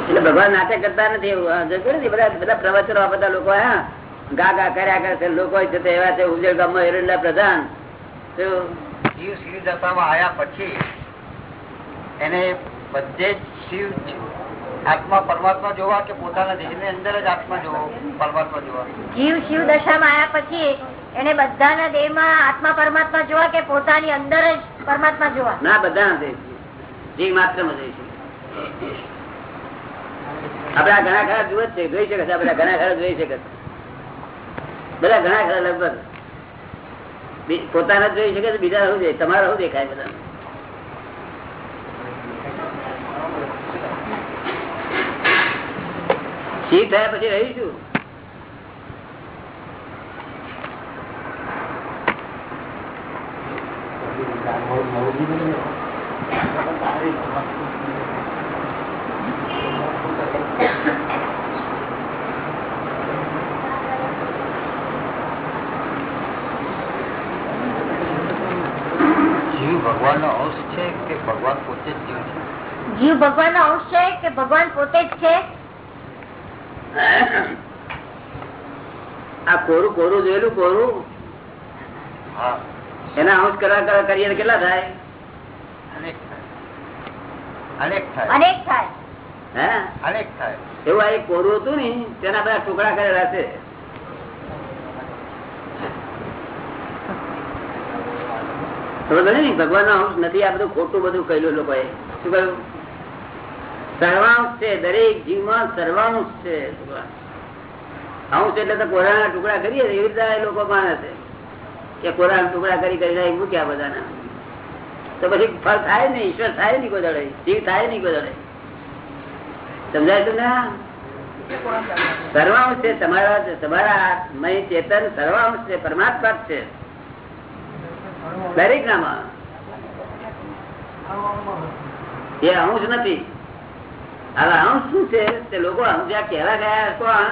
એટલે ભગવાન નાટક કરતા નથી એવું નથી બધા બધા પ્રવચનો બધા લોકો હા ગા ગા કર્યા કરે છે લોકો એવા છે ઉજળ ગામમાં એરંડા પ્રધાન. શિવ શિવ દશામાં આવ્યા પછી એને બધે જ શિવ આત્મા પરમાત્મા જોવા કે પોતાના દેહ અંદર જ આત્મા જોવો પરમાત્મા જોવા? જીવ શિવ દશામાં આવ્યા પછી એને બધાના દેહમાં આત્મા પરમાત્મા જોવા કે પોતાની અંદર જ પરમાત્મા જોવા? ના, બધાના દેહ જીવ. માત્રમાં જઈશું આપડે આ ઘણા ખરા જુએ છે, જોઈ શકે છે આપડે ઘણા ખરા જોઈ શકે બધા ઘણા ખરા લગભગ. પોતાના જોઈ શકે છે બીજા શું જોઈએ તમારા શું દેખાય બધા? શી થયા પછી રહીશું. જીવ ભગવાન નો અંશ છે કે ભગવાન પોતે જ જીવ છે? જીવ ભગવાન નો અંશ છે કે ભગવાન પોતે જ છે? આ કોરું કોરું જોયેલું કોરું? હા. એના અંશ કરવા કરવા કરીએ કેટલા થાય? અનેક થાય. અનેક થાય. હે? અનેક થાય. એવું આ એક કોરું હતું ને તેના બધા ટુકડા કરેલા છે. ભગવાન નો? અંશ નથી આ બધું ખોટું બધું કહ્યું લોકોએ. શું કહ્યું? સર્વાંશ છે દરેક જીવમાં સર્વાંશ છે ભગવાન. અંશ એટલે તો કોરાના ટુકડા કરીએ એવી રીતે એ લોકો માને છે. કે કોરા ટુકડા કરી કરીને મૂક્યા બધાના. તો પછી ફળ થાય ને ઈશ્વર થાય નહીં કોઈ જીવ થાય નહીં કોઈ સમજાય ના સર્વાંશ છે, તમારા તમારા મય ચેતન સર્વાંશ છે, પરમાત્મા છે. દરેક નામાં. એ અંશ નથી. હવે અંશ શું છે? તે લોકો સમજ્યા કેવા ગયા કોણ?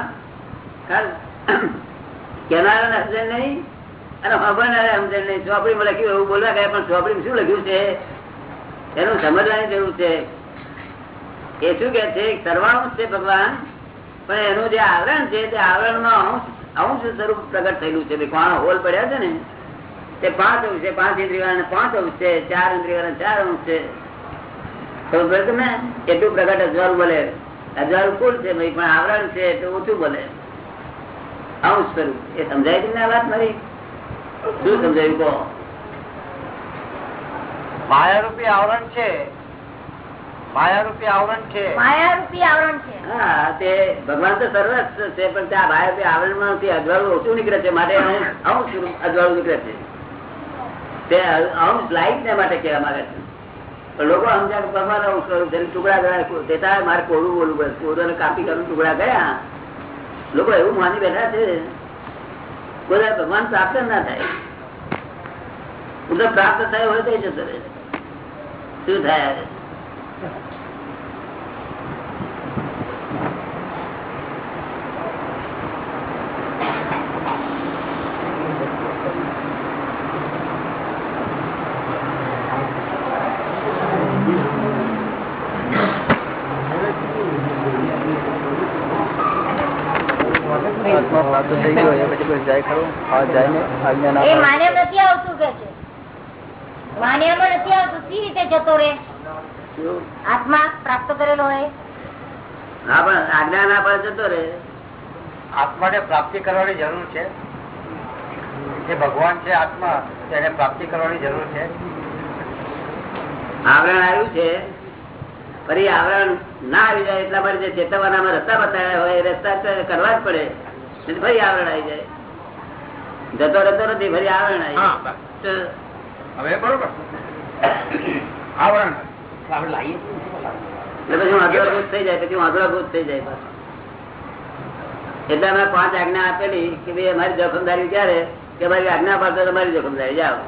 કેનારા સમજણ નહીં? અને ખબરનારા સમજણ નહીં ચોપડીમાં લખ્યું એવું બોલવા ગયા, પણ ચોપડીમાં શું લખ્યું છે? એનું સમજવાની જરૂર છે. એ શું કે છે? સરવાણું છે ભગવાન, પણ એનું જે આવરણ છે, તે આવરણમાં અંશ અંશ સ્વરૂપ પ્રગટ થયેલું છે. કોણ હોલ પડ્યા છે ને, તે પાંચ અંશ છે, પાંચ ઇન્દ્રિય પાંચ અંશ છે, ચાર ઇન્દ્રિય ચાર અંશ છે. ખબર ને એટલું પ્રગટ અજવાળું બોલે અજવાળું કુલ છે, ભાઈ, પણ આવરણ છે, તો ઓછું બોલે અંશ સ્વરૂપ. એ સમજાય તમને આ વાત મારી? શું સમજાયું તો માયારૂપી આવરણ છે. માયારૂપી આવરણ છે. માયારૂપી આવરણ છે. હા તે ભગવાન તો સર્વસ્વ છે પણ ભાઈ આવરણમાંથી અજવાળું ઓછું નીકળે છે માટે અંશ અંશ અજવાળું નીકળે છે. તે અંશ લાઈટ ને માટે કહેવા માંગે છે. લોકો સમજ્યા કે ભગવાન અંશ સ્વરૂપ છે ટુકડા ગયા તેતા મારે કોરું બોલવું પડે કોરોને કાપી કરું ટુકડા ગયા લોકો એવું માની બેઠા છે. બધા ભગવાન પ્રાપ્ત ના થાય. હું પ્રાપ્ત થયો હોય તો જતો રહે. શું થાય આત્મા પ્રાપ્ત થઈ ગયો એ પછી કોઈ જાય ખરું? આ જાય ને આજ્ઞા ના એ. માન્યમ નથી આવતું કે છે. માન્યમાં નથી આવતું સી રીતે જતો રે આત્મા પ્રાપ્ત કરેલો હોય? હા પણ આજ્ઞા ના પર જતો રે આત્માને પ્રાપ્તિ કરવાની જરૂર છે? જે ભગવાન છે આત્મા તેને પ્રાપ્તિ કરવાની જરૂર છે? આવરણ આવ્યું છે. ફરી આવરણ ના આવી જાય એટલા માટે જે ચેતવવાના રસ્તા બતાવ્યા હોય એ રસ્તા કરવા જ પડે. ફરી આવરણ આવી જાય. જતો રહેતો નથી ફરી આવરણ આવી હવે બરોબર. આવરણ. એટલે પછી હું અધૂરાભૂત થઈ જાય પછી હું અધૂરાભૂત થઈ જાય એટલે અમે પાંચ આજ્ઞા આપેલી કે ભાઈ અમારી જોખમદારી ક્યારે? કે મારી આજ્ઞા પાસે તમારી જોખમદારી જાઓ.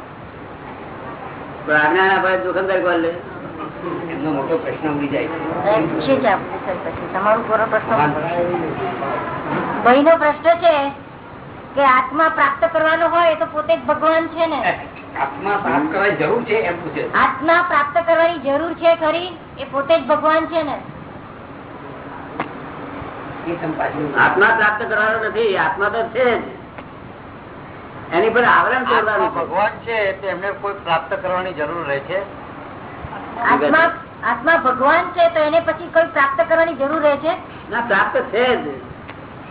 પણ આજ્ઞા ના પાસે જોખમદારી કોણ લે? એમનો મોટો પ્રશ્ન ઉડી જાય છે. તમારો પૂરો પ્રશ્ન ભાઈ નો પ્રશ્ન છે કે આત્મા પ્રાપ્ત કરવાનો હોય તો પોતે જ ભગવાન છે ને? આત્મા પ્રાપ્ત કરવાની જરૂર છે એમ પૂછે આત્મા પ્રાપ્ત કરવાની જરૂર છે ખરી? એ પોતે જ ભગવાન છે ને? આત્મા પ્રાપ્ત કરવાનો નથી આત્મા તો છે જ. એની પર આવરણ ભગવાન છે તો એમને કોઈ પ્રાપ્ત કરવાની જરૂર રહે છે? આત્મા ભગવાન છે તો એને પછી કોઈ પ્રાપ્ત કરવાની જરૂર રહે છે? ના પ્રાપ્ત છે જ.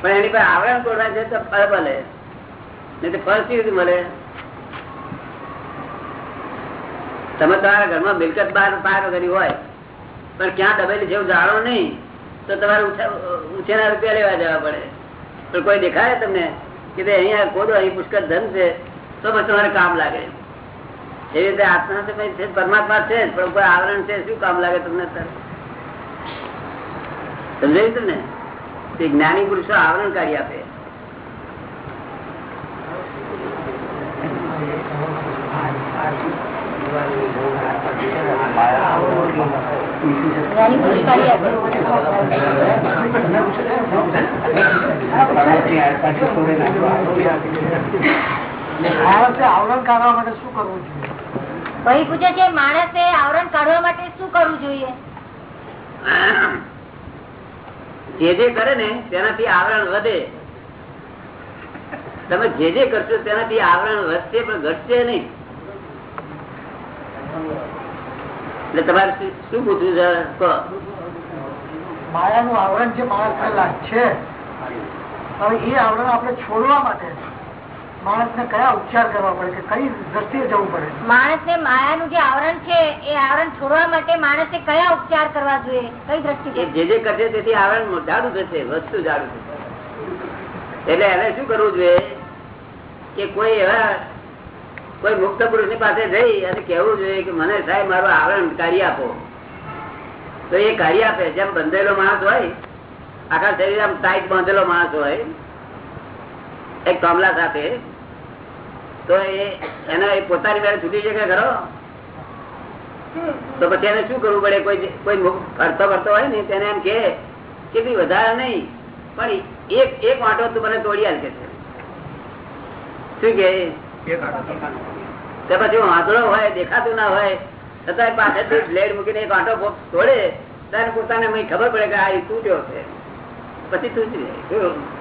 પણ એની પર આવરણ તોડવા છે તો ફળ મળે. નહીં તો ફળ કેવી મળે? તમે તમારા ઘરમાં મિલકત બાર પાર કરી હોય પણ ક્યાં દબેલી જેવું જાણો નહીં તો તમારે ઉછેરા રૂપિયા લેવા જવા પડે. પણ કોઈ દેખાય તમને કે ભાઈ અહીંયા કોદો અહીં પુષ્કળ ધન છે તો પછી તમારે કામ લાગે. એવી રીતે આત્મા તો ભાઈ છે જ, પરમાત્મા છે જ, પણ કોઈ આવરણ છે શું કામ લાગે તમને અત્યારે? સમજાયું તમને તે જ્ઞાની પુરુષો આવરણ કાઢી આપે જ્ઞાની પુરુષ કાઢી આપે. આવરણ કાઢવા માટે શું કરવું જોઈએ ભાઈ પૂછે છે માણસે આવરણ કાઢવા માટે શું કરવું જોઈએ? જે જે કરે ને તેનાથી આવરણ વધે. તમે જે જે કરશો તેનાથી આવરણ વધશે પણ ઘટશે નહીં. એટલે તમારે શું- પૂછવું છે. માયાનું આવરણ જે માણસને લાગ છે હવે એ આવરણ આપણે છોડવા માટે માણસને કયા ઉપચાર કરવા પડે કે કઈ દ્રષ્ટિએ જવું પડે? માણસને માયાનું જે આવરણ છે એ આવરણ છોડવા માટે માણસે કયા ઉપચાર કરવા જોઈએ? કઈ એ જે જે કરશે તેથી આવરણ જાડું થશે વસ્તુ જાડું થશે. એટલે એને શું કરવું જોઈએ? કે કોઈ એવા કોઈ મુક્ત પુરુષની પાસે જઈ અને કેવું જોઈએ કે મને સાહેબ મારું આવરણ કાઢી આપો. તો એ કાઢી આપે. જેમ બંધેલો માણસ હોય આખા શરીર આમ ટાઈટ બાંધેલો માણસ હોય એક કમલા સાથે તો એ એના એ પોતાની મેળે છૂટી શકે ખરો? તો પછી એને શું કરવું પડે? કોઈ કોઈ ફરતો ફરતો હોય ને તેને એમ કે ભાઈ વધારે નહીં પણ એક એક વાંટો તું મને તોડી આલ કે છે. શું કે? તો. પછી વાંધળો હોય દેખાતું ના હોય છતાં પાછળથી બ્લેડ મૂકીને એક વાંટો તોડે ત્યારે પોતાને ખબર પડે કે આ તૂટ્યો છે. પછી તૂટી જાય.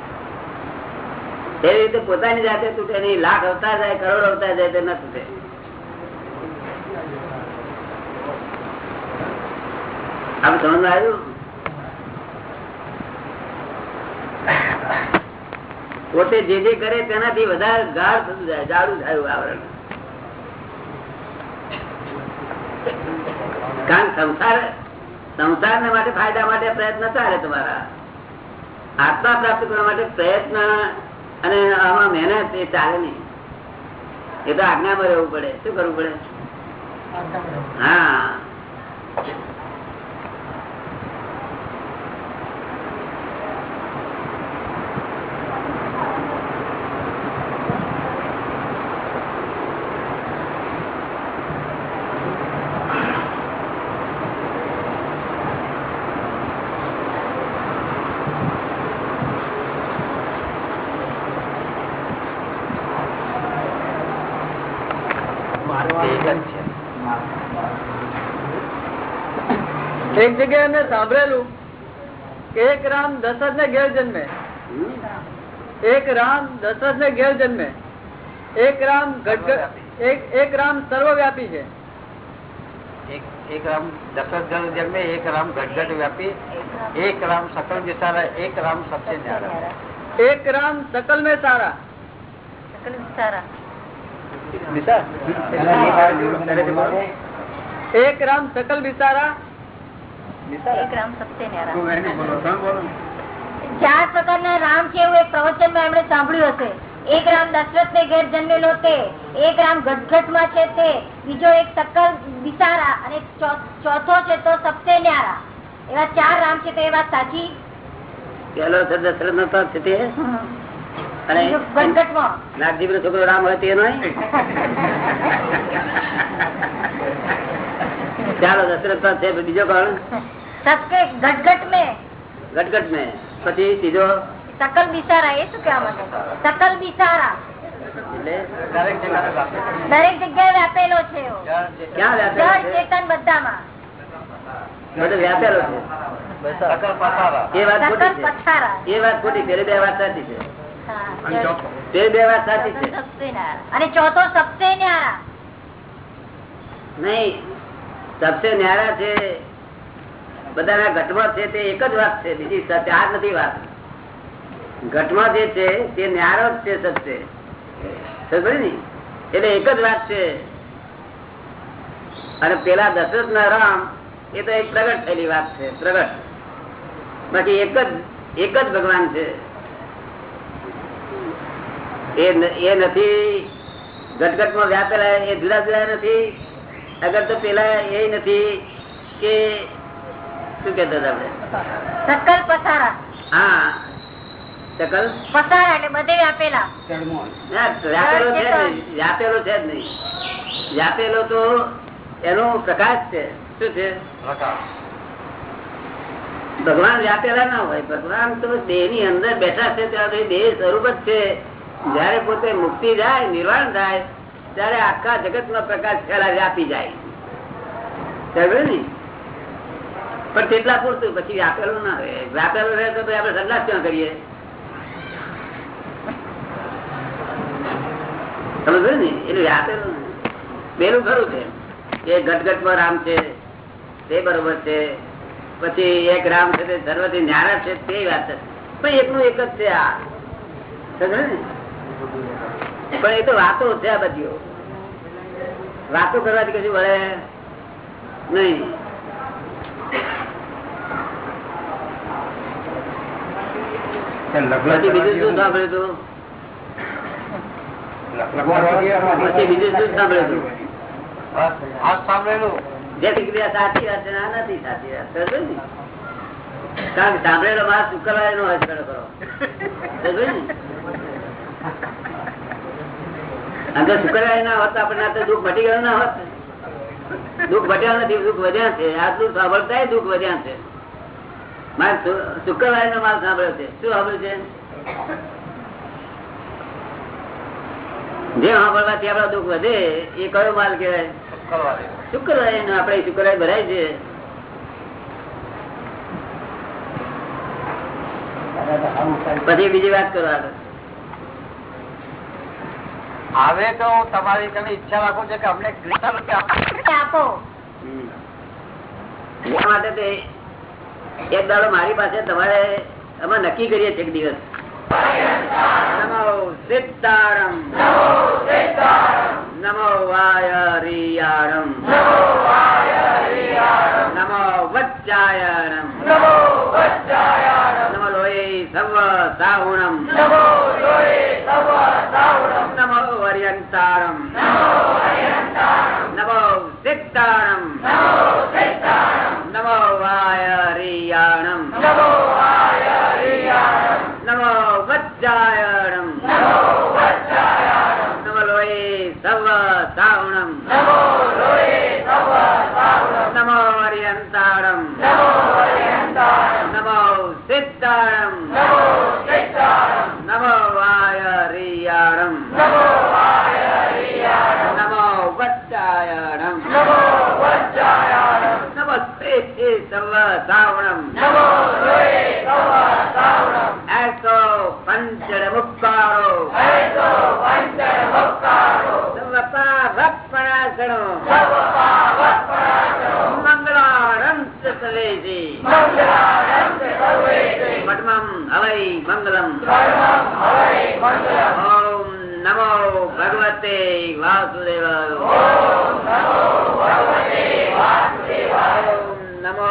એવી રીતે પોતાની જાતે તૂટે નહીં. લાખ આવતા જાય, કરોડ આવતા જાય, તે ન તૂટે. આમ સમજ આવ્યું? પોતે જે જે કરે તેનાથી વધારે ગાઢ થતું જાય, જાડું થયું આવરણ. કારણ સંસાર સંસાર માટે, ફાયદા માટે પ્રયત્ન ચાલે તમારા. આત્મા પ્રાપ્ત કરવા માટે પ્રયત્ન અને આમાં મહેનત એ ચાલે નહીં. એ તો આજ્ઞામાં રહેવું પડે. શું કરવું પડે? હા એક જ છે એક જગ્યાએ મેં સાંભળેલું કે એક રામ દશરથ ને ઘેર જન્મે એક રામ દશરથ ને ઘેર જન્મે એક રામ એક એક રામ સર્વવ્યાપી છે એક એક રામ દશરથ ઘર જન્મે એક રામ ઘટઘટ વ્યાપી એક રામ સકલ વિચારા એક રામ સબસે ન્યારા એક રામ સકલ में સારા એક રામ સકલ બિસારા ચાર પ્રકારના રામ છે એવું એક પ્રવચનમાં એમણે સાંભળ્યું હશે. એક રામ દશરથ ને ઘેર જન્મેલો તે એક રામ ગટગટમાં છે તે. બીજો એક સકલ વિસારા અને ચોથો છે તો સબસે ન્યારા એવા ચાર રામ છે તો એ વાત સાચી? પેલો છે દશરથ નો છે તે. અને નાગજીભ નો છોકરો રામ હોય તેનો ચાલો દશરથ છે બીજો કારણ ઘટઘટ મે. ઘટઘટ મે. પછી ત્રીજો? સકલ બિસારા એ શું કહેવા માંગો? સકલ બિસારા. દરેક જગ્યાએ વ્યાપેલો છે જળ ચેતન બધામાં. ચોથો? સબસે ન્યારા નહીં સબસે ન્યારા છે, બધાના ઘટમાં છે તે એક જ વાત છે, બીજી ચાર નથી વાત. ઘટમાં જે છે તે ન્યારો જ છે સબસે એટલે એક જ વાત છે. અને પેલા દશરથ ના રામ, એ તો એક પ્રગટ થયેલી વાત છે, પ્રગટ. બાકી એક જ એક જ ભગવાન છે. એ નથી, ઘટઘટમાં વ્યાપેલા, એ જુદા જુદા નથી. અગર તો પેલા એ નથી કે શું કેતા હતા આપણે? સકલ પથારા હા. સકલ? પથારા એટલે બધે વ્યાપેલા. વ્યાપેલો છે વ્યાપેલો છે જ નહીં. વ્યાપેલો તો એનો પ્રકાશ છે. શું છે? ભગવાન વ્યાપેલા ના હોય. ભગવાન તો દેહની અંદર બેઠા છે ત્યાં દેહ સ્વરૂપ જ છે. જયારે પોતે મુક્તિ જાય નિર્વાણ થાય ત્યારે આખા જગતમાં પ્રકાશ ફેલા વ્યાપી જાય. ને? પણ તેટલા પૂરતું પછી વ્યાપેલું ના રહે. વ્યાપેલું રહે તો પછી આપણે ક્યાં કરીએ? સમજ ને? એટલે વ્યાપેલું પેલું ખરું છે. એ ઘટઘટમાં રામ છે, તે બરોબર છે. પછી એક રામ છે, તે સર્વથી ન્યારા છે, તે વાત છે. પણ એકનું એક જ છે આ. સમજ ને? પણ એ તો વાતો છે આ બધી. વાતો કરવાથી કશું વળે નહીં. બીજું શું સાંભળ્યું બીજું શું સાંભળ્યું તું? સાંભળેલું. જે ક્રિયા સાચી વાત છે નથી સાચી વાત. ને? કારણ કે સાંભળેલો માણસ શુક્રવારે નો હોય ખરો તો શુક્રવારે ના હોત આપણને દુઃખ ઘટી ગયું ના હોત. દુઃખ ઘટ્યા નથી, દુઃખ વધ્યા છે. આટલું સાંભળતા દુઃખ વધ્યા છે. મારે શુક્રવારે નો માલ સાંભળ્યો છે. શું સાંભળ્યું છે? જે સાંભળવાથી આપડા દુઃખ વધે, એ કયો માલ કહેવાય? શુક્રવારે આપણે શુક્રવારે ભરાય છે. પછી બીજી વાત કરો આગળ. આવે તો તમારી તમે ઈચ્છા રાખો છો કે અમને કૃષ્ણ આપો. એટલા માટે એક દાડો મારી પાસે તમારે અમે નક્કી કરીએ છીએ એક દિવસ. નમો સિદ્ધારમ. નમો વાયરિયાણમ નમો વચ્ચાયણમ નમો લોહી સવ સાહુણમ નમો વર્યંતારમ નમો સિદ્ધારમ નમો વાયરિયાણમ નમો વજ્જાયણમ નમો લોહી સવ સાવણમ નમો વાયરિયાણમ નમો વજ્જાયણમ નમસ્તે સવ સાવણમ એસો પંચર મુક્કારો સવપાભપણાસણો મંગળારંત સવેજી પદ્મમ હવૈ મંગલમ ઓમ નમો ભગવતે વાસુદેવાય ઓમ નમો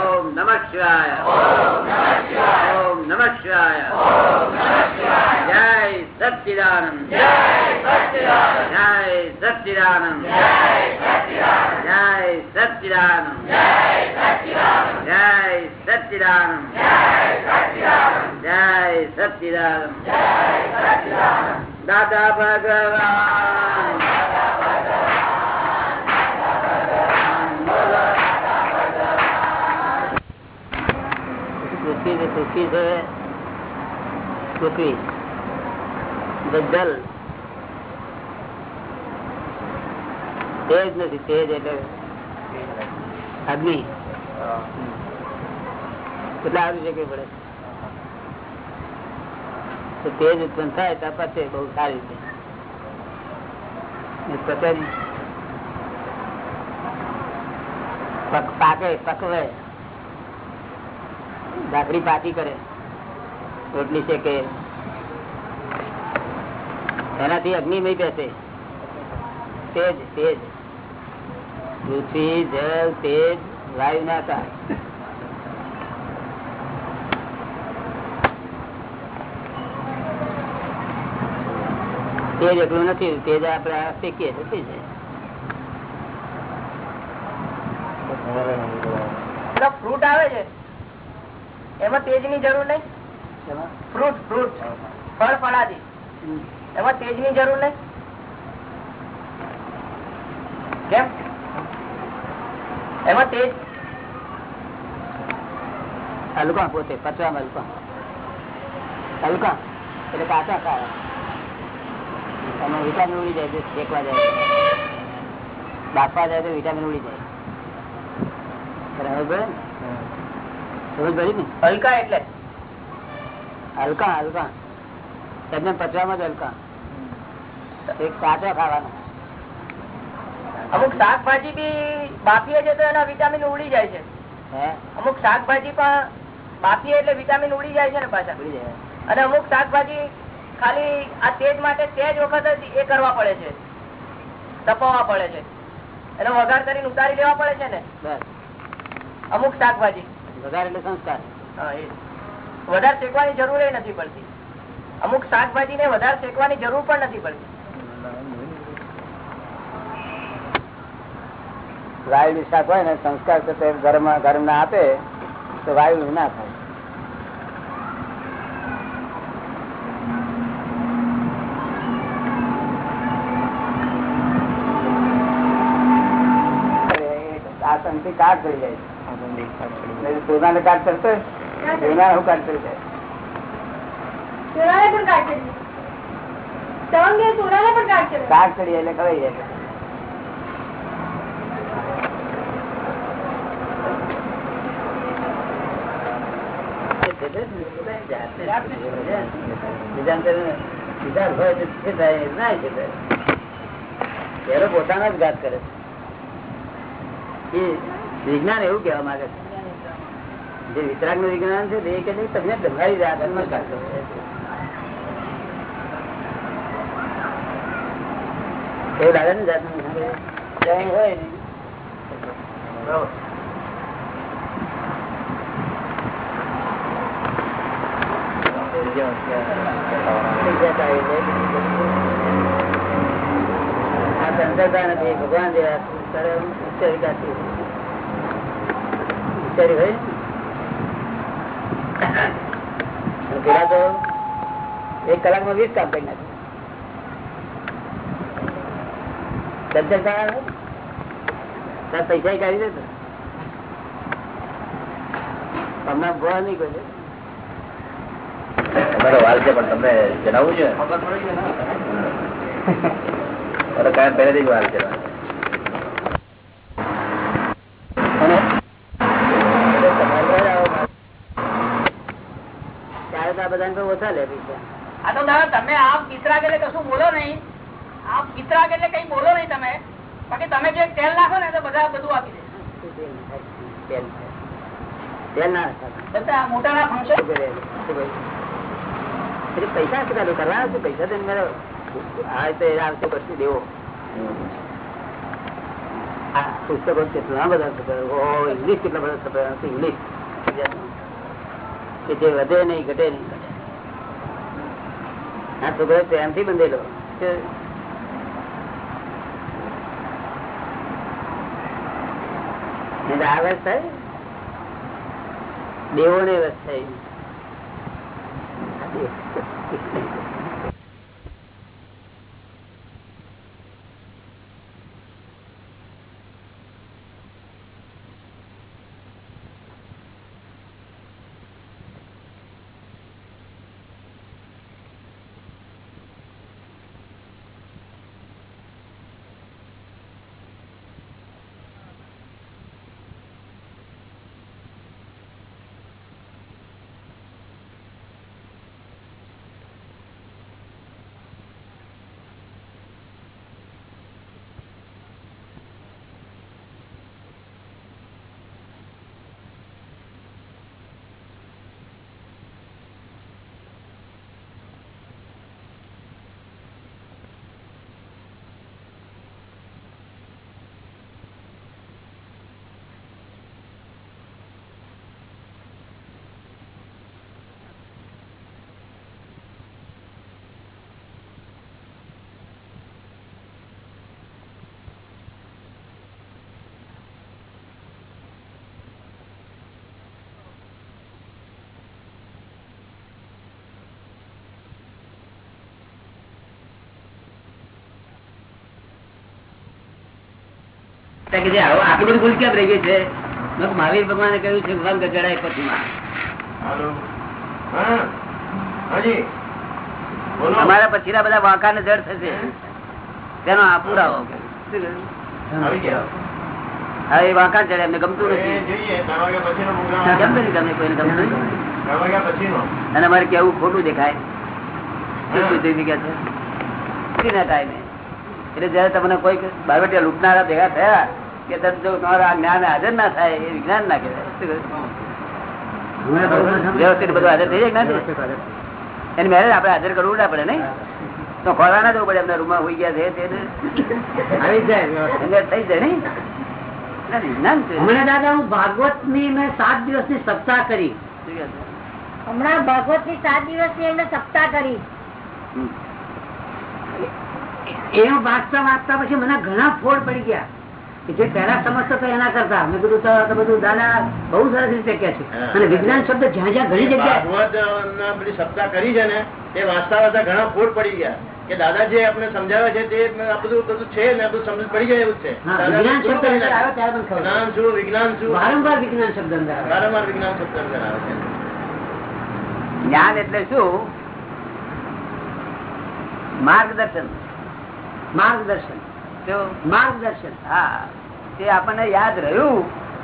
ઓમ નમઃ શિવાય. ઓમ નમઃ શિવાય. શિવાય જય સચ્ચિદાનંદ જય સચ્ચિદાનંદ જય સચ્ચિદાનંદ જય સચ્ચિદાનંદ જય સચ્ચિદાનંદ દાદા ભગવાન. છે સુખી છે? સુખી. જલ. તેજ નથી તેજ એટલે અગ્નિ. કેટલા આવી શકે પડે? તો તેજ ઉત્પન્ન થાય તો પછી બહુ સારી પક- પાકે, પકવે. ભાખરી પાકી કરે. રોટલી શેકે. એનાથી અગ્નિમય બેસે. તેજ તેજ. પૃથ્વી, જળ, તેજ, વાયુ ના થાય તેજ એટલું નથી, તેજ આપડે શીખીએ તો ફ્રૂટ આવે છે. એમાં તેજની જરૂર નહીં? Fruit fruit. ફળ ફળાદી. એમાં તેજની જરૂર નહીં? કેમ? એમાં તેજ? હલકા પોતે પચવામાં હલકા હલકા એટલે કાચા ખાવા. એમાં વિટામિન ઉડી જાય છે શેકવા જાય. બાફવા જાય તો વિટામિન ઉડી જાય. બરાબર? હલકા એટલે. હલકા હલકા. તમને પચવામાં જ હલકા. એક કાચા ખાવાના. અમુક શાકભાજી બી બાફીએ છે તો એના વિટામિન ઉડી જાય છે. અમુક શાકભાજી પણ બાફીએ એટલે વિટામિન ઉડી જાય છે ને પાછા. અને અમુક શાકભાજી ખાલી આ તેજ માટે તેજ વખત જ એ કરવા પડે છે. તપાવવા પડે છે. એનો વઘાર કરીને ઉતારી લેવા પડે છે ને? બસ. અમુક શાકભાજી. વઘાર એટલે સંસ્કાર. વધારે શેકવાની જરૂર નથી પડતી. અમુક શાકભાજી ને વધારે શેકવાની જરૂર પણ નથી પડતી. વાયુ નું શાક હોય ને સંસ્કાર થતો ગરમ ગરમ ના આપે તો વાયુ ના થાય આ સંતિ કાટ થઈ જાય. સોના સોના હું સોનાને પણ કાઢશે તવંગે સોનાને પણ કાઢશે કાટ ચડી જાય એટલે ખવાઈ જાય. પોતાના જ ઘાત કરે છે વિજ્ઞાન એવું કેવા માંગે છે. જે વિતરાગનું વિજ્ઞાન છે, તે એ કે છે કે તમને તમારી જાત ઘાત કરો એવું લાગે ને જાત હોય ને આ સંતતા નથી. ભગવાન જેવા તારે ઈશ્વરી હોય? ને પેલા તો એક કલાકમાં વીસ કામ કરી નાખે. સંતતા તાર પૈસા કાઢી દેતો. તમને ભવા નહીં કોઈ તમારો વાલ છે પણ તમને જણાવવું છે? પહેલેથી જ વાલ છે અને તમારે ઘરે આવો. ત્યારે તો ઓછા લે પૈસા આ તો દાદા તમે આપ પિતરાગ એટલે કશું બોલો નહીં. આપ પિતરાગ એટલે કઈ બોલો નહીં તમે. બાકી તમે જે તેલ નાખો ને તો બધા બધું આપી દે. તેલ ના. બધા ફંક્શન? એટલે પૈસા? પૈસા તો મારે આ તો એ આવશે પછી દેવો. પુસ્તકો કેટલા બધા છપાયા. ઇંગ્લિશ કેટલા બધા છપાયા ઇંગ્લિશ કે જે વધે નહીં ઘટે નહીં. આ છોકરો પ્રેમથી બંધેલો. કે નહીં તો આ થાય. દેવો ને વસ્ત કે જે આવો આટલું બધું ભૂલ કેમ રહી ગઈ છે? મહાવીર ભગવાને કહ્યું છે ભગવાન ગચડાય પછીમાં અમારા પછીના બધા વાંકા ને જડ થશે. તેનો આપુરાવો હા એ વાંકા ચડે એમને ગમતું નથી. ગમતું નથી તમને કોઈને ગમતું નથી? અને અમારે કેવું ખોટું દેખાય? પછીના ટાઈમે એટલે જયારે તમને કોઈ બારવટિયા લૂંટનારા ભેગા થયા કે જો તમારા આ જ્ઞાન હાજર ના થાય એ વિજ્ઞાન ના કહેવાય. વ્યવસ્થિત બધું હાજર થઈ જાય? એની મેરેજ આપણે હાજર કરવું ના પડે નહીં? તો ખોરા ના જવું પડે એમના રૂમમાં હોઈ ગયા છે આવી જાય થઈ જાય નહીં? દાદા હું ભાગવતની મેં સાત દિવસની સપ્તાહ કરી? હમણાં ભાગવતની સાત દિવસની એમને સપ્તાહ કરી. એનું વાંચતા વાંચતા પછી મને ઘણા ફોડ પડી ગયા. જે પહેલા સમજતો હતો એના કરતા. મેં કીધું તો તો બધું દાદા બહુ સરસ રીતે કે છે. અને વિજ્ઞાન શબ્દ જ્યાં જ્યાં ઘણી જગ્યાએ પેલી સપ્તાહ કરી છે ને તે વાંચતા વાંચતા ઘણા ફોડ પડી ગયા. કે દાદા જે આપણે સમજાવે છે તે આ બધું બધું છે ને બધું સમજ પડી જાય એવું છે. વિજ્ઞાન શબ્દ કરી અંદર નાખ્યું. આવે ત્યારે મને ખબર જ્ઞાન શું વિજ્ઞાન શું? વારંવાર વિજ્ઞાન શબ્દ અંદર વારંવાર વિજ્ઞાન શબ્દ અંદર આવે છે. જ્ઞાન એટલે શું? માર્ગદર્શન. માર્ગદર્શન. માર્ગદર્શન હા તે આપણને યાદ રહ્યું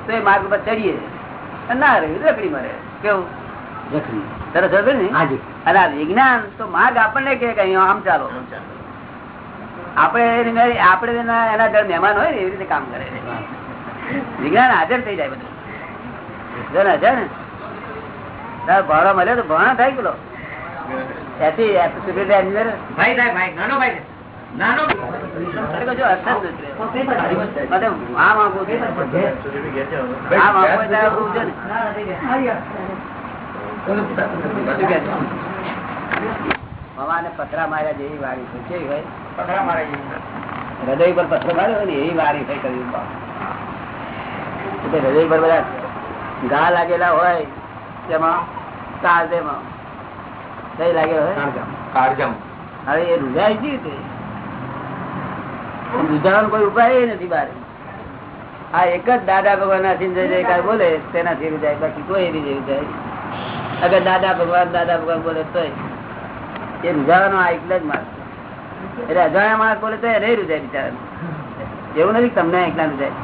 તો એ માર્ગ પર ચડીએ. ના રહ્યું લકડી મરે. કેવું? વિજ્ઞાન તો માર્ગ આપણને કે કે આમ ચાલો. આપણે આપણે એના એના ઘર મહેમાન હોય ને એવી રીતે કામ કરે. વિજ્ઞાન હાજર થઈ જાય બધું. હાજર ને? તાર ભાડો મળ્યો તો ભણા થાય પેલો. એથી એન્જિનિયર ભાઈ થાય ભાઈ નાનો ભાઈ પથરા માર્યા જેવી વાળી છે કેવી હોય પથરા મારે હૃદય પર પથ્થર માર્યો ને એવી વાળી થઈ કર્યું બાપ. એટલે હૃદય પર બધા ઘા લાગેલા હોય તેમાં કાળજેમાં કઈ લાગેલો હોય? હવે એ રૂઝાય છે રૂઝાવાનો કોઈ ઉપાય નથી બારે. આ એક જ દાદા ભગવાન ના જય જયકાર બોલે તેનાથી રૂજાય બાકી કોઈ એની રૂજાય અગર દાદા ભગવાન દાદા ભગવાન બોલે તો એ રૂઝાવાનો આ એકલા જ માર્ગ એટલે અજાણ્યા માણસ બોલે તો એને રૂજાય બિચારા એવું નથી તમને એકલા રૂજાય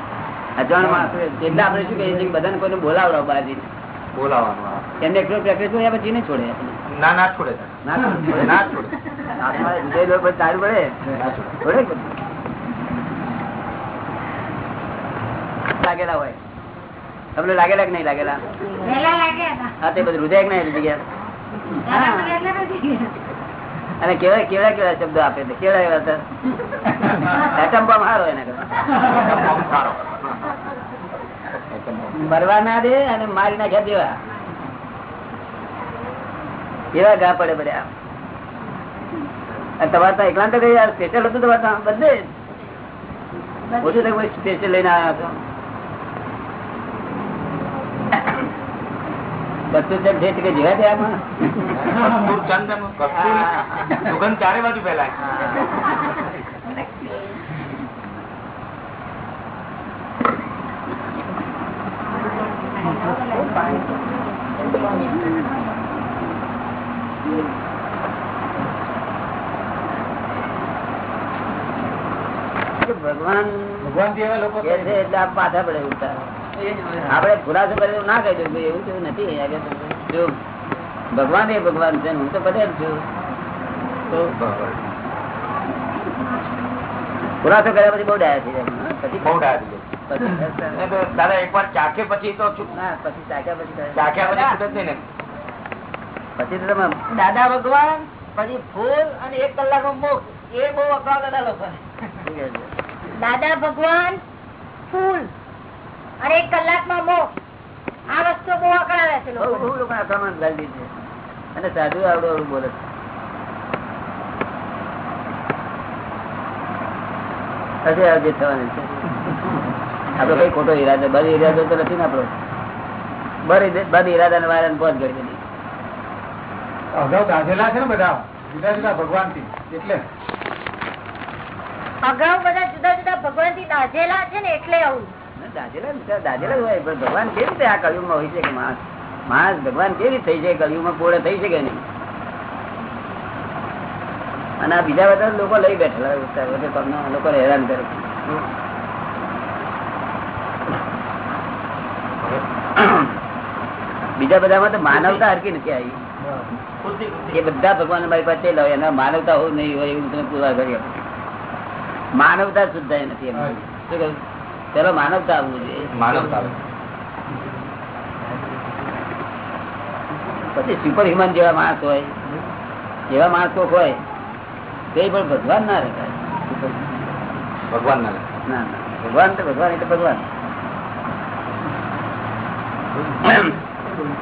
અજાણ માણસ એટલે આપણે શું કહીએ છીએ બધાને કોઈને બોલાવડો બાજી બોલાવવાનું એમને એકલો પ્રેક્ટિસ હોય પછી નહીં છોડે ના ના છોડે. ના છોડે. ના છોડે. તારું પડે. છોડે. લાગેલા હોય. તમને લાગેલા કે નહીં લાગેલા? હતા. હા તે બધું રૂજાય નહીં નથી. અને કેવા કેવા કેવા શબ્દો આપે છે? કેવા એવા હતા? એટમ્પા મારો એના કરતા. મરવા ના દે અને મારી નાખ્યા દેવા. એવા ગા પડે બધા અને તમારે તો એકલા તો કઈ સ્પેશિયલ હતું તમારે બધે ઓછું સ્પેશિયલ લઈને આવ્યા છો? બધું છે ઠેઠ કે જેવા છે આમાં ચંદન સુગંધ ચારે બાજુ ફેલાય. ભગવાન ભગવાન પાછા પડે ઉલટા આપડે ખુલાસો કરી ના કહી દઉં એવું કેવું નથી. જો ભગવાન એ ભગવાન છે હું તો પટેલ છું. ખુલાસો કર્યા પછી બહુ ડાયા થઈ જાય. પછી બહુ ડાયા થઈ એ તો દાદા એકવાર ચાખે પછી તો પછી ચાખ્યા પછી ચાખ્યા પછી છૂટે જ ને. પછી તો તમે દાદા ભગવાન પછી ફૂલ અને એક કલાક નો મોક્ષ એ બહુ અકાળ દાદા લોકો? દાદા ભગવાન ફૂલ. અને એક કલાકમાં મોક્ષ આ વસ્તુ બહુ અકળાવે છે બહુ લોકો અકળામણ ગાળી છે. અને સાધુ આવડું આવડું બોલે છે. હજી આવજે થવાની છે. આપડે કઈ ખોટો ઈરાદો બદ ઈરાદો તો નથી ને આપડો બદ ઈરાદા ને વાયરા પહોંચ કરી દીધી. અગાઉ દાખેલા છે ને બધા? જુદા જુદા ભગવાનથી એટલે? અગાઉ બધા જુદા જુદા ભગવાનથી દાઝેલા છે ને એટલે આવું. ભગવાન કેવી રીતે આ કળિયુગમાં હોય છે કે માણસ માણસ ભગવાન કેવી રીતે થઈ જાય કળિયુગમાં પૂર્ણ થઈ શકે નહીં? અને આ બીજા બધા લોકો લઈ બેઠેલા તમને લોકો હેરાન કરે બીજા બધામાં તો માનવતા હરકી નથી આવી. એ બધા ભગવાન મારી પાસે લાવે એના માનવતા હોવું નહીં હોય, એવું તમે પૂરા કરી. માનવતા શુદ્ધાય નથી એમ. શું કહ્યું? પેલો માનવતા આવવું જોઈએ. માનવતા પછી સુપર હ્યુમન જેવા માણસ હોય એવા માણસો હોય તે પણ ભગવાન ના રહેતા. ભગવાન ના ના ભગવાન તો ભગવાન એટલે ભગવાન.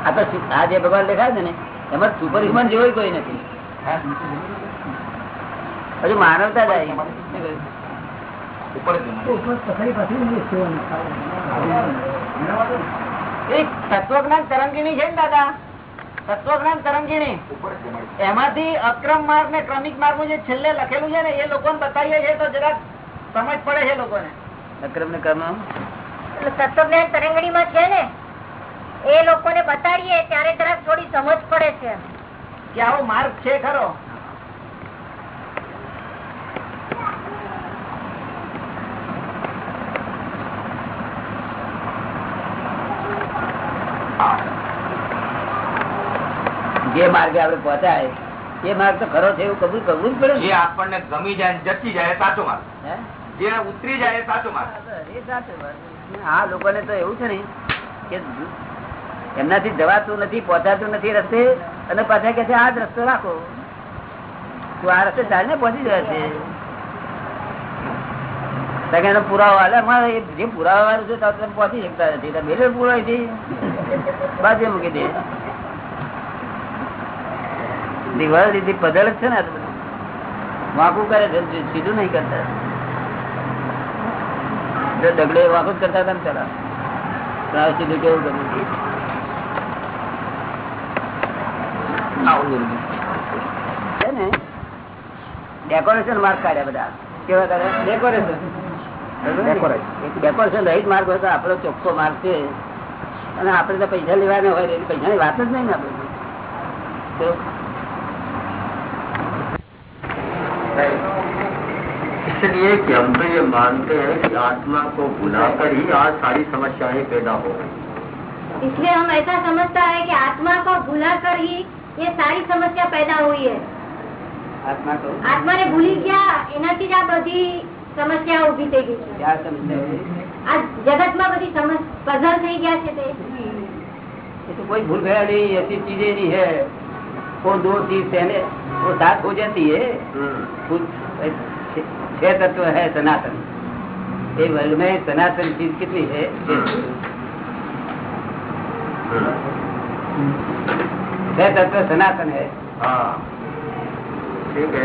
આ તો આ જે ભગવાન દેખાય છે ને એમાં સુપર હ્યુમન જેવો કોઈ નથી. હજુ માનવતા જ આવી. ઉપર તત્વજ્ઞાન તરંગીણી છે ને દાદા? તત્વજ્ઞાન તરંગીણી. એમાંથી અક્રમ માર્ગ ને ક્રમિક માર્ગનું જે છેલ્લે લખેલું છે ને એ લોકોને બતાવીએ છીએ તો જરાક સમજ પડે છે લોકોને. અક્રમ ને કર્મ એટલે તત્વજ્ઞાન તરંગણીમાં છે ને? એ લોકો ને બતાડીએ ત્યારે જરાક થોડી સમજ પડે છે. કે આવો માર્ગ છે ખરો? માર્ગે આપડે પહોંચાય એ માર્ગ તો ખરો છે એવું કબૂલ કરવું જ પડે જે આપણને ગમી જાય જતી જાય સાચો માર્ગ. જે ઉતરી જાય સાચો માર્ગ. એ સાચું વાત. આ લોકોને તો એવું છે ને કે એમનાથી જવાતું નથી પહોંચાતું નથી રસ્તે અને પાછા કે છે આ જ રસ્તો રાખો. તું આ રસ્તે ચાલીને પહોંચી જાય છે. તો કે એનો પુરાવો હાલે. અમારે જે પુરાવા વાળું છે તો તમે પહોંચી શકતા નથી. બેલે પુરાય બાજુ મૂકી દે. દિવાળ લીધી પધલ જ છે ને. વાંકું કરે છે સીધું નહીં કરતા. ડગડે વાંકું જ કરતા હતા ને પણ સીધું કેવું કરવું? આવું છે ને? ડેકોરેશન માર્ક કાઢ્યા બધા. કેવા કાઢ્યા? ડેકોરેશન ડેકોરેશન રહિત માર્ગ હોય તો આપણો ચોખ્ખો માર્ગ છે. અને આપડે તો પૈસા લેવાના હોય એટલે પૈસાની વાત જ નહીં ને આપણે. इसलिए कि हम तो ये मानते हैं कि आत्मा को बुलाकर ही आज सारी समस्याएं पैदा हो गई इसलिए हम ऐसा समझता है कि आत्मा को भुलाकर ही ये सारी समस्या पैदा हुई है આત્મા તો આત્માને ભૂલી ગયા એનાથી જ આ બધી સમસ્યા ઉભી થઈ ગઈ છે ક્યાં સમસ્યા હોય? આ જગતમાં બધી સમસ્યા પઝલ થઈ ગયા છે તે ये तो कोई भूल गया नहीं ऐसी चीजें नहीं है वो दो चीज पहले वो साथ हो जाती है ये तत्व है सनातन। ये वर्ग में सनातन चीज़ कितनी है? छह तत्व सनातन है। हाँ। ठीक है।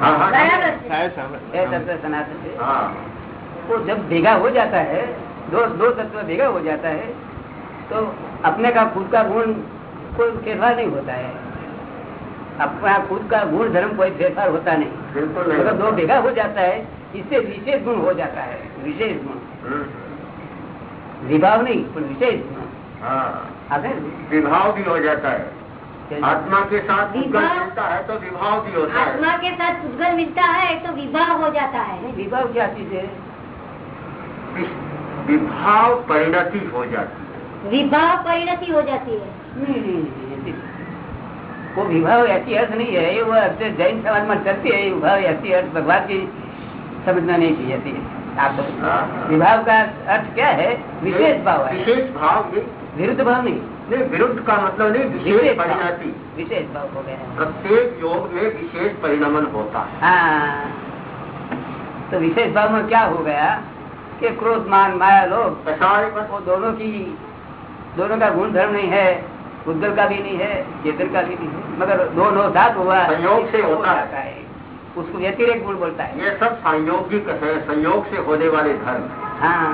हाँ, हाँ, तो जब भेगा हो जाता है दो दो तत्व भेगा हो जाता है तो अपने का खुद का गुण कोई खेलवा नहीं होता है। अपना खुद का गुण धर्म कोई फेरफार होता नहीं। बिल्कुल अगर दो भेगा हो जाता है इससे विशेष गुण हो जाता है विशेष गुण। हम्म, विभाव नहीं पर विशेष गुण। हाँ। विभाव भी हो जाता है। आत्मा के साथ विभाव- मिलता है तो विभाव भी होता है। आत्मा के साथ उद्गल मिलता है तो विवाह हो जाता है। विभाव क्या चीज़ है? विभाव परिणति हो जाती है। विवाह परिणति हो जाती है। वो विभाव ऐसी अर्थ नहीं है ये वो जैन समाज में चलती है ऐसी अर्थ भगवान की समझना नहीं चाहिए थी आप। विभाव का अर्थ क्या है विशेष भाव है विशेष भाव विरुद्ध भाव नहीं नहीं विरुद्ध का मतलब नहीं विशेष विशेष भाव विशेष भाव हो गया प्रत्येक योग में विशेष परिणमन होता है हाँ तो विशेष भाव में क्या हो गया कि क्रोध मान माया लोग वो दोनों की दोनों का गुण धर्म नहीं है उद्गल का भी नहीं है चेतन का भी नहीं है मगर दोनों साथ हुआ संयोग से होता है। है। उसको व्यतिरेक गुण बोलता है। ये सब संयोगिक है संयोग से होने वाले धर्म। हाँ।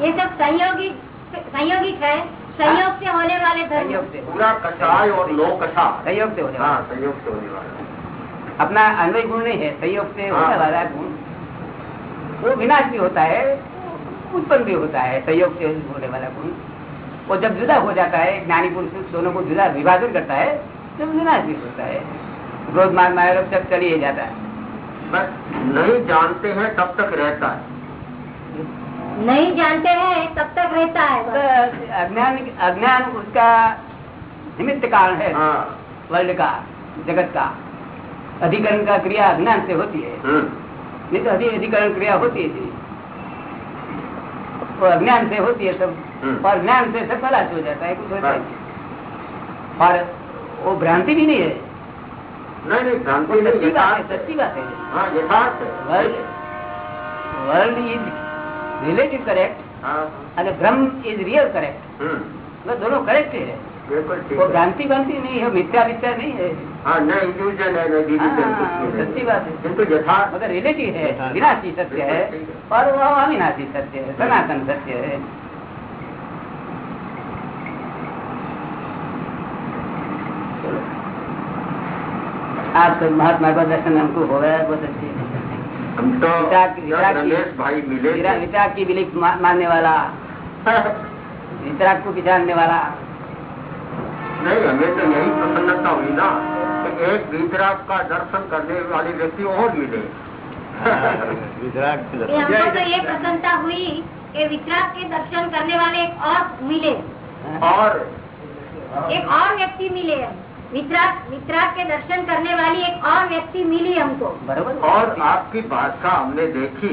ये सब संयोगिक संयोगिक है संयोग से होने वाले धर्म। संयोग से पूरा कषाय और लो कषाय संयोग से होने हाँ वाला संयोग से होने वाला। अपना अन्वय गुण नहीं है संयोग से हाँ। होने वाला गुण। वो विनाश भी होता है उत्पन्न भी होता है संयोग से होने वाला गुण। वो जब जुदा हो जाता है ज्ञानी पुरुष दोनों को जुदा विभाजन करता है तब विनाश भी होता है। क्रोध मान माया लोग सब चलिए जाता है। बस नहीं जानते हैं तब तक रहता है। नहीं जानते हैं तब तक रहता है अज्ञान अज्ञान उसका निमित्त कारण है। हाँ। वर्ल्ड का जगत का। अधिकरण का क्रिया अज्ञान से होती है। हम्म, नहीं तो अधि अधिकरण क्रिया होती है वो अज्ञान से होती है सब। और ज्ञान से सब खलास हो जाता है कुछ होता ही नहीं और वो भ्रांति भी नहीं है नहीं नहीं वो भ्रांति नहीं सच्ची बात है यथार्थ है सच्ची बात है हाँ यथार्थ है world world is relative correct हाँ અને ભ્રમ ઇઝ રિયલ કરેક્ટ हम्म, बस दोनों करेक्ट है बिल्कुल ठीक वो है भ्रांति भ्रांति नहीं है मिथ्या मिथ्या नहीं है हाँ न इल्यूजन है न डिल्यूजन हाँ, कुछ भी नहीं। सच्ची बात है। किंतु यथार्थ मगर रिलेटिव है विनाशी सत्य है और वो अविनाशी सत्य है सनातन सत्य है आप तो महात्मा का दर्शन हमको हो गया बहुत अच्छी हम तो वितराग- जब वितराग की- रमेश भाई मिले विरा- थे वितराग की बिलीफ मा- मानने वाला वितराग को पहचानने वाला नहीं हमें तो यही प्रसन्नता हुई ना कि एक वितराग का दर्शन करने वाले व्यक्ति और मिले ये हमको तो ये प्रसन्नता हुई कि वितराग के दर्शन करने वाले एक और मिले और एक और व्यक्ति मिले वितराग वितराग के दर्शन करने वाली एक और व्यक्ति मिली हमको बरोबर और आपकी भाषा हमने देखी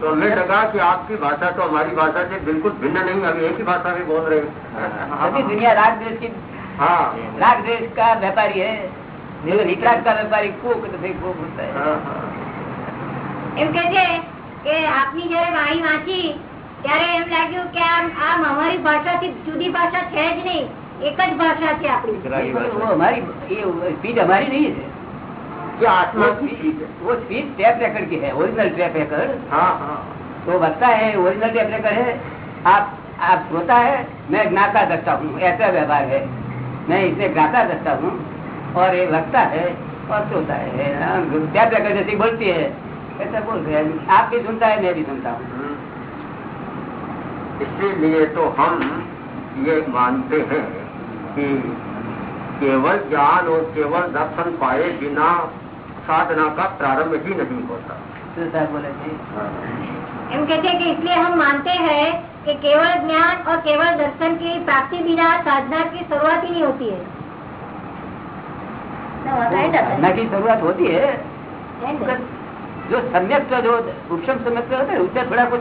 तो हमें लगा कि आपकी भाषा तो हमारी भाषा से बिल्कुल भिन्न नहीं हम एक ही भाषा में बोल रहे सभी हैं दुनिया राग देश की हाँ राग देश का व्यापारी है जो वितराग का व्यापारी कोक तो भाई कोक होता है हाँ, हाँ। એમ કે છે કે આપની જયારે વાણી વાંચી ત્યારે એમ લાગ્યું કે આમ આમ અમારી ભાષાથી જુદી ભાષા છે જ નહીં એક જ ભાષા છે આપણી वो हमारी ये स्पीच हमारी नहीं है ये आत्मा वो की चीज है स्पीच वो स्पीच टैप रेकर्ड की है ओरिजिनल टैप रेकर्ड हाँ हाँ तो लगता है ओरिजिनल टैप रेकर्ड है आप आप श्रोता है मैं ज्ञाता दस्ता हूँ ऐसा व्यवहार है मैं इसे ज्ञाता दस्ता हूँ और ये लगता है और श्रोता है टैप रेकर्ड जैसी बोलती है ऐसा बोल रहे हैं आप भी सुनता है मैं भी सुनता हूँ हम्म। इसीलिए तो हम ये मानते हैं कि केवल ज्ञान और केवल दर्शन पाए बिना साधना का प्रारंभ ही नहीं होता। तो हम हाँ। कहते हैं कि इसलिए हम मानते हैं कि केवल ज्ञान और केवल दर्शन की प्राप्ति बिना साधना की शुरुआत ही नहीं होती है। साधना की शुरुआत होती है। जो सम्यक तो जो उपशम सम्यक तो होता है उससे थोड़ा कुछ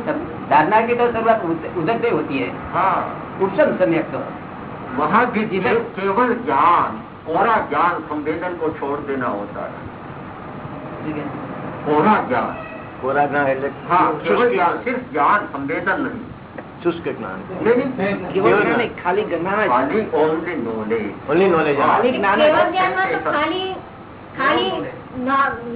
साधना की तो शुरुआत उधर से होती है। हाँ। उपशम सम्यक तो। वहाँ भी जिधर केवल ज्ञान पूरा ज्ञान संवेदन को छोड़ देना होता है ठीक है पूरा ज्ञान કોરા જ્ઞાન એટલે हाँ केवल ज्ञान सिर्फ ज्ञान संवेदन नहीं શુષ્ક જ્ઞાન नहीं, नहीं, केवल केवल नहीं, ખાલી જ્ઞાન खाली ओनली नॉलेज ઓનલી નોલેજ ખાલી જ્ઞાન જ કેવળ જ્ઞાનમાં તો ખાલી ખાલી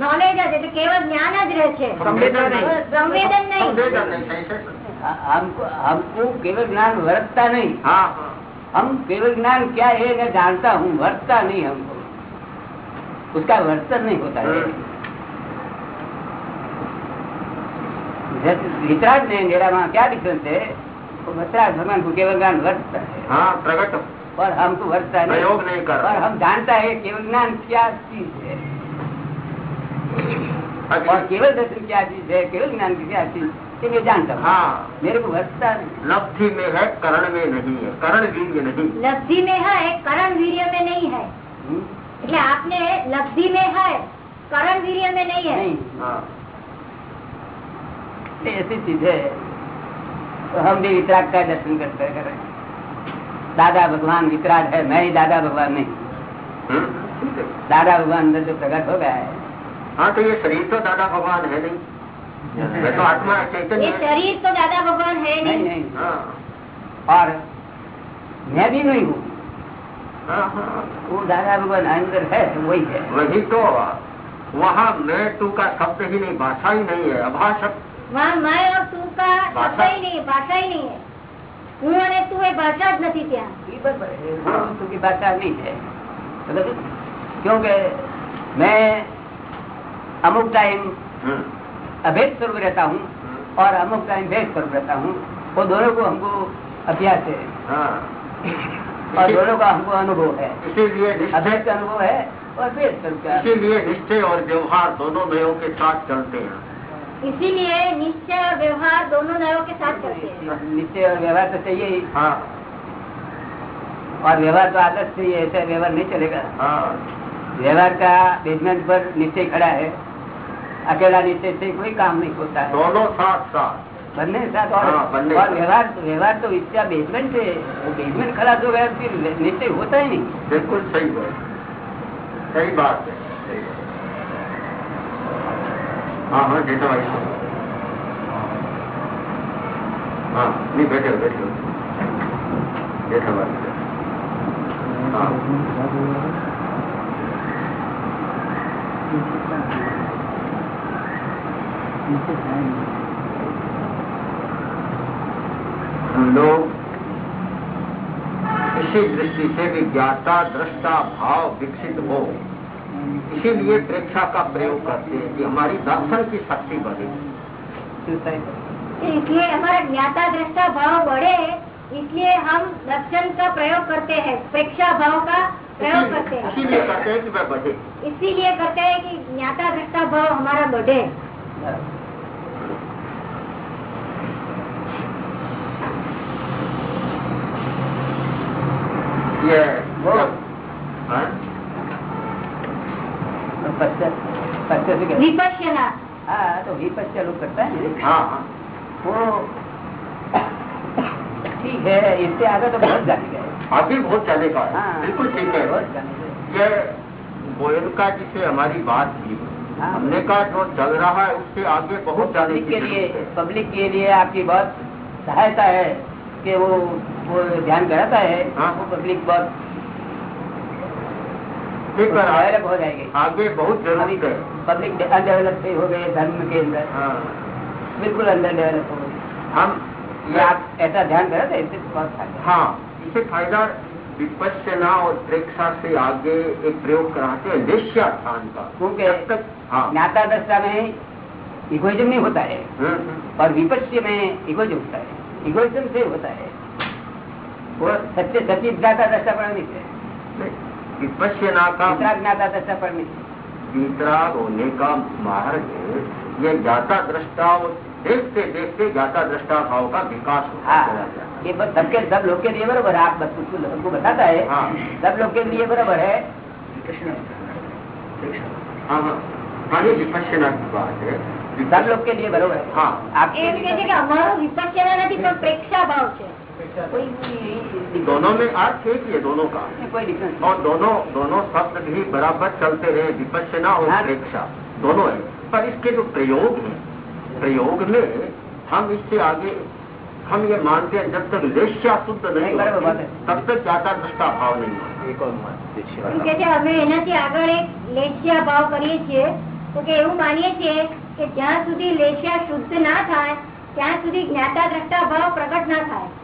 નોલેજ જ એટલે કેવળ જ્ઞાન જ રહે છે સંવેદન નહીં. સંવેદન નહીં संवेदन नहीं सही से हाँ, हमको हमको केवल ज्ञान वर्तता नहीं हाँ हाँ हम केवल ज्ञान क्या है मैं जानता हूँ वर्तता नहीं हमको उसका वर्तन नहीं होता है जैसे वितराग ने मेरा वहाँ क्या डिफरेंस है वो वितराग भगवान को केवल ज्ञान वर्तता है हाँ प्रकट और हमको वर्तता नहीं प्रयोग नहीं कर और रहा हम जानता है केवल ज्ञान क्या चीज है और केवल दर्शन क्या चीज है केवल ज्ञान की क्या चीज ये मैं जानता हूँ हाँ मेरे को वर्तता नहीं लब्धि में है करण में नहीं है करण वीर्य नहीं લબ્ધિ में है करण वीर्य में नहीं है हम्म? એટલે આપને લબ્ધિ में है करण वीर्य में नहीं है नहीं हाँ ये ऐसी चीज है तो हम भी वितराग का दर्शन करते करें दादा भगवान वितराग है मैं ही दादा भगवान नहीं हम्म, ठीक है। दादा भगवान अंदर जो प्रकट हो गया है हाँ तो ये शरीर तो दादा भगवान है नहीं ये तो आत्मा है, चैतन्य ये है शरीर तो दादा भगवान है नहीं नहीं नहीं हाँ और मैं भी नहीं हूँ हाँ हाँ वो दादा भगवान अंदर है वही है वही तो वहाँ मैं तू का शब्द ही नहीं भाषा ही नहीं है अभाषक वहाँ मैं और तू का शब्द भाषा? ही नहीं भाषा ही नहीं है હું અને તું એ ભાષા જ નથી ત્યાં ये बराबर है वो तो की बात नहीं है मतलब क्योंकि मैं अमुक टाइम हम्म, अभेद स्वरूप रहता हूँ और अमुक टाइम भेद स्वरूप रहता हूँ वो दोनों को हमको अभ्यास है हाँ और दोनों का हमको अनुभव है इसीलिए अभेद निश्चय का अनुभव है और भेद स्वरूप का इसीलिए निश्चय और व्यवहार दोनों नयों के साथ चलते हैं इसीलिए निश्चय और व्यवहार दोनों नयों के साथ करते हैं निश्चय और व्यवहार तो चाहिए ही हाँ और व्यवहार तो आदत चाहिए ऐसा व्यवहार नहीं चलेगा हाँ व्यवहार का बेसमेंट पर निश्चय खड़ा है અકેલા નીચે છે કોઈ કામ નહીં પોતા બંને વ્યવહાર તો વિચાર બેઝમેન્ટ છે. બેઝમેન્ટ ખરાબ જો નીચે હોતા નહીં. બિલકુલ સહી સહી બાત હા હા જેઠાભાઈ હા નહીં બેઠો બેઠો. જેઠાભાઈ लोग इसी दृष्टि से विज्ञाता दृष्टा भाव विकसित हो। इसीलिए प्रेक्षा का प्रयोग करते हैं कि हमारी दर्शन की शक्ति बढ़े। इसलिए हमारा ज्ञाता दृष्टा भाव बढ़े इसलिए हम दर्शन का प्रयोग करते हैं प्रेक्षा भाव का प्रयोग करते हैं। इसीलिए करते हैं कि वह बढ़े। इसीलिए करते हैं कि ज्ञाता दृष्टा भाव हमारा बढ़े। हाँ? विपश्यना। हाँ तो लोग करता है हाँ हाँ। वो ठीक है इससे आगे तो बहुत जाने गए। अभी बहुत चलेगा हाँ। बिल्कुल ठीक है। जाने ये गोयनका जी से हमारी बात थी हाँ। हमने कहा जो चल रहा है उससे आगे बहुत जाने के लिए पब्लिक के लिए आपकी बहुत सहायता है कि वो वो ध्यान कराता है हाँ। वो पब्लिक बहुत है डेवलप हो जाएगी। आगे बहुत ज़रूरत है। पब्लिक अनडेवलप हो गए धर्म के अंदर। हाँ। बिल्कुल अंदर डेवलप हो गई हम आप ऐसा ध्यान करें तो इससे बहुत फ़ायदा है। हाँ इसे फ़ायदा विपස්සना और प्रेक्षा से आगे एक प्रयोग कराते हैं निश्चयास्थान का। क्योंकि तक हाँ। ज्ञाता दृष्टा में इगोइज्म नहीं होता है हम्म, और विपक्ष में इगोइज्म होता है। इगोइज्म से होता है। સત્ય સતી જ્ઞાતા દશા છે मार्ग ये ज्ञाता दृष्टा का विकास हाँ, सबके सब लोग के लिए बराबर आप बस कुछ हमको बताता है। हाँ, सब लोग के लिए बराबर है। हाँ हाँ। सब लोग के लिए बराबर है। हाँ। आप जगह हमारो विपश्यना પ્રેક્ષા ભાવ છે दोनों में अर्थ एक ही है दोनों का? कोई डिफरेंस और दोनों दोनों शब्द भी बराबर चलते हैं विपक्षना और अपेक्षा दोनों है। पर इसके जो प्रयोग है प्रयोग में हम इससे आगे हम ये मानते हैं जब तक लेश्या शुद्ध नहीं तब तक ज़्यादा दृष्टा भाव नहीं क्योंकि ज्ञाता दृष्टा भाव। प्रकट ना ભાવ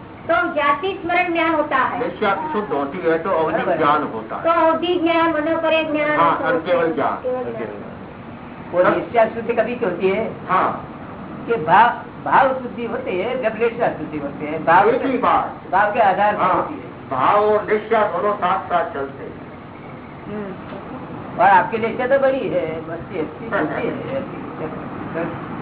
तो जाति स्मरण ज्ञान होता है। लेश्या विशुद्ध होती है तो अवधि ज्ञान होता तो है अवधि ज्ञान मनोपरे ज्ञान हाँ, केवल ज्ञान। वो लेस्या शुद्धि कभी की होती है? हाँ। कि भाव भाव शुद्धि होती है जब लेस्या शुद्धि होती है भाव ही बात। भाव के आधार पर हाँ। होती है। भाव और लेश्या दोनों साथ साथ चलते हैं। और आपकी लेस्या तो बड़ी है बच्ची अच्छी है।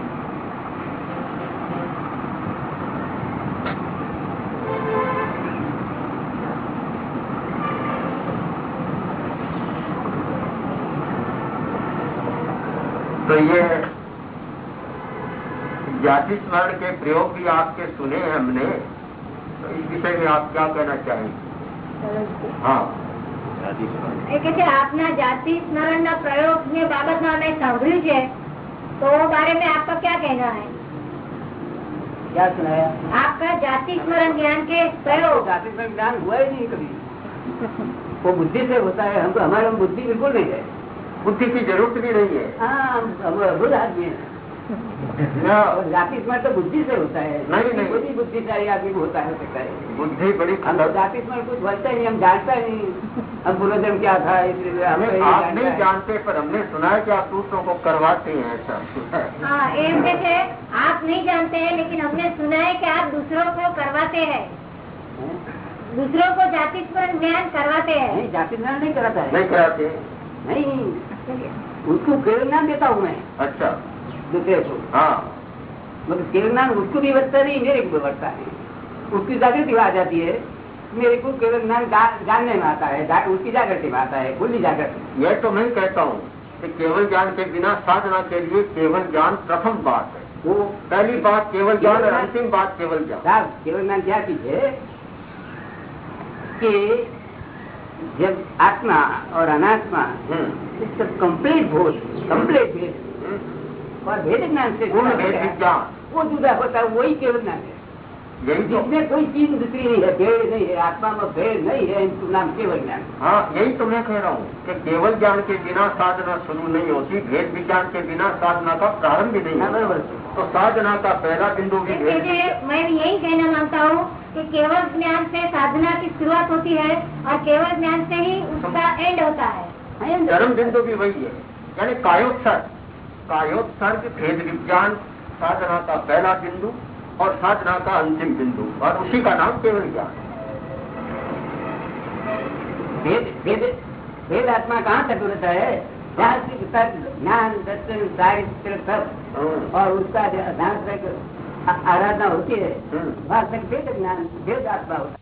तो ये जाति स्मरण के प्रयोग भी आपके सुने हैं हमने तो इस विषय में आप क्या कहना चाहेंगे हाँ એ કે છે આપના જાતિ સ્મરણ ના પ્રયોગ ને બાબતમાં અમે સાંભળ્યું છે તો वो बारे में आपका क्या कहना है क्या सुनाया आपका जाति स्मरण ज्ञान के प्रयोग जाति में ज्ञान हुआ ही नहीं कभी वो बुद्धि से होता है हमको हमारे में बुद्धि बिल्कुल नहीं है बुद्धि की ज़रूरत भी नहीं है। हाँ आदमी है। जाति स्मरण तो बुद्धि से होता है। नहीं, नहीं। बुद्धि बुद्धिशाली आदमी को होता है सकता है। बुद्धि बड़ी हम तो जाति स्मरण कुछ बोलते नहीं हम जानता नहीं। हम पूर्वजन्म क्या था इसलिए हम नहीं जानते पर हमने सुना है कि आप दूसरों को करवाते हैं ऐसा। हाँ एम आप नहीं जानते हैं लेकिन हमने सुना है कि आप दूसरों को करवाते हैं। दूसरों को जाति स्मरण ज्ञान करवाते हैं। नहीं जाति स्मरण नहीं कराता है। नहीं कराते। नहीं। उसको केवल ज्ञान देता हूँ मैं। अच्छा। दूसरे को हाँ। मतलब केवल ज्ञान उसको भी बढ़ता नहीं मेरे को भी बढ़ता है। उसकी जागृति आ जाती है। मेरे को केवल ज्ञान जानने में आता है उसकी जागृति में आता है खुली जागृति। यह तो मैं कहता हूँ कि केवल ज्ञान के बिना साधना के लिए केवल ज्ञान प्रथम बात है। वो पहली बात केवल ज्ञान अंतिम बात केवल ज्ञान। केवल ज्ञान क्या चीज़ है? कि जब आत्मा और अनात्मा हम्म, इसका कंप्लीट भोज कंप्लीट भेद हम्म। और भेद ज्ञान से पूर्ण जुदा भेद होता है, विज्ञान वो जुदा होता है वही केवल ज्ञान है यही तो जिसमें कोई चीज़ दूसरी नहीं है भेद नहीं है आत्मा में भेद नहीं है इनको नाम केवल ज्ञान। हाँ यही तो मैं कह रहा हूँ कि केवल ज्ञान के बिना साधना शुरू नहीं होती भेद विज्ञान के बिना साधना का प्रारंभ भी नहीं हाँ, बराबर। तो साधना का पहला बिंदु भी मैं यही कहना माँगता हूँ कि केवल ज्ञान से साधना की शुरुआत होती है और केवल ज्ञान से ही उसका एंड होता है। चरम बिंदु भी वही है। यानी कायोत्सर्ग। कायोत्सर्ग भेद विज्ञान साधना का पहला बिंदु और साधना का अंतिम बिंदु। और उसी का नाम केवल ज्ञान भेद आत्मा कहाँ रहता है? ज्ञान दर्शन साहित्य सब। हम्म, और उसका आराधना होती है हम्म। वहाँ तक भेद ज्ञान भेद आत्मा होता है।